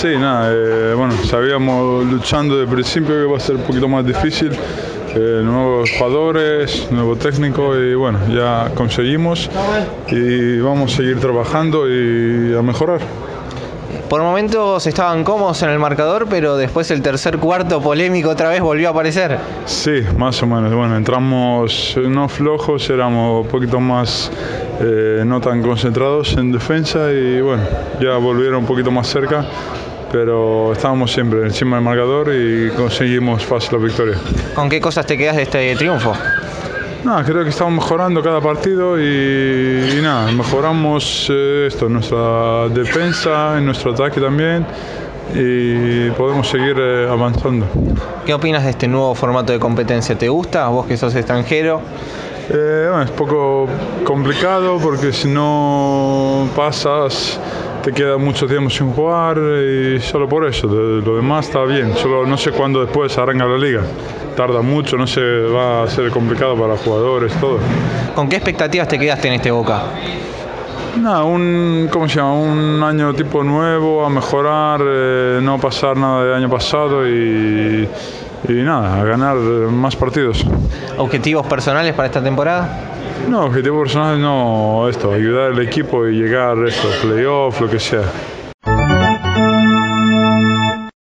Sí, nada, eh, bueno, sabíamos luchando desde el principio que va a ser un poquito más difícil. Eh, nuevos jugadores, nuevo técnico y bueno, ya conseguimos y vamos a seguir trabajando y a mejorar. Por momentos estaban cómodos en el marcador, pero después el tercer cuarto polémico otra vez volvió a aparecer. Sí, más o menos. Bueno, entramos no flojos, éramos un poquito más eh, no tan concentrados en defensa y bueno, ya volvieron un poquito más cerca, pero estábamos siempre encima del marcador y conseguimos fácil la victoria. ¿Con qué cosas te quedas de este triunfo? No, creo que estamos mejorando cada partido y, y nada, mejoramos eh, esto, nuestra defensa, en nuestro ataque también y podemos seguir eh, avanzando. ¿Qué opinas de este nuevo formato de competencia? ¿Te gusta? Vos que sos extranjero. Eh, bueno, es poco complicado porque si no pasas te queda mucho tiempo sin jugar y solo por eso, lo demás está bien, solo no sé cuándo después arranca la liga. Tarda mucho, no sé, va a ser complicado para jugadores, todo. ¿Con qué expectativas te quedaste en este Boca? Nada, un, ¿cómo se llama? Un año tipo nuevo, a mejorar, eh, no pasar nada del año pasado y, y nada, a ganar más partidos. ¿Objetivos personales para esta temporada? No, objetivo personal no, esto, ayudar al equipo y llegar a esto, playoff, lo que sea.